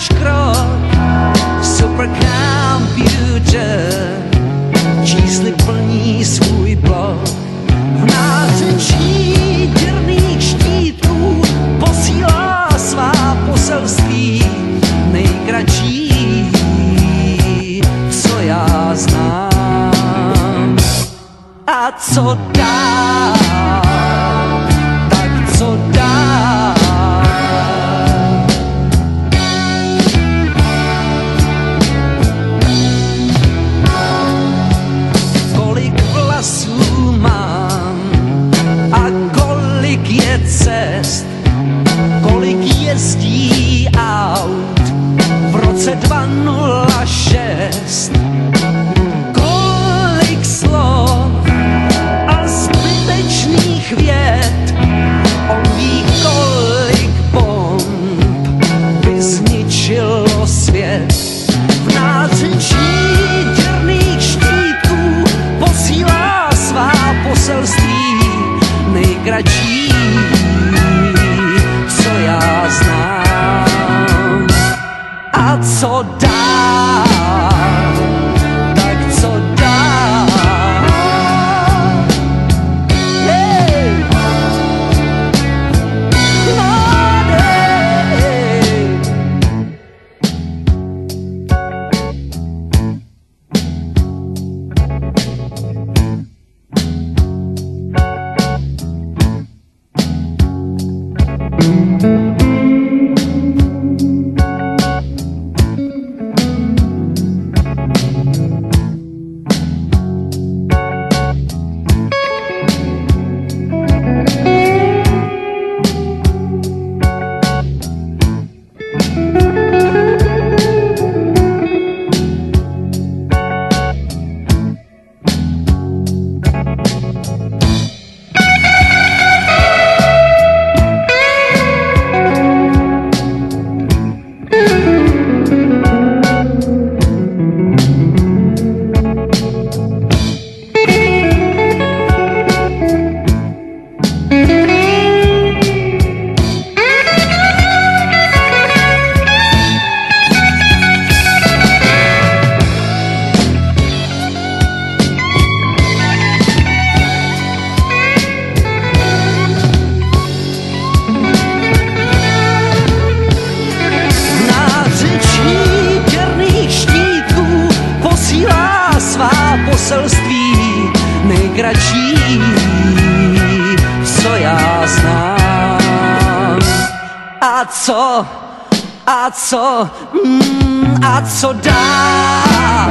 škrot Supercomputer Čísly plní svůj blok. V nářečí děrných štítů Posílá svá poselství. Nejkratší Co já znám. A co 206 out so dark. nejkratší, co já znám. A co, a co, mm, a co dál?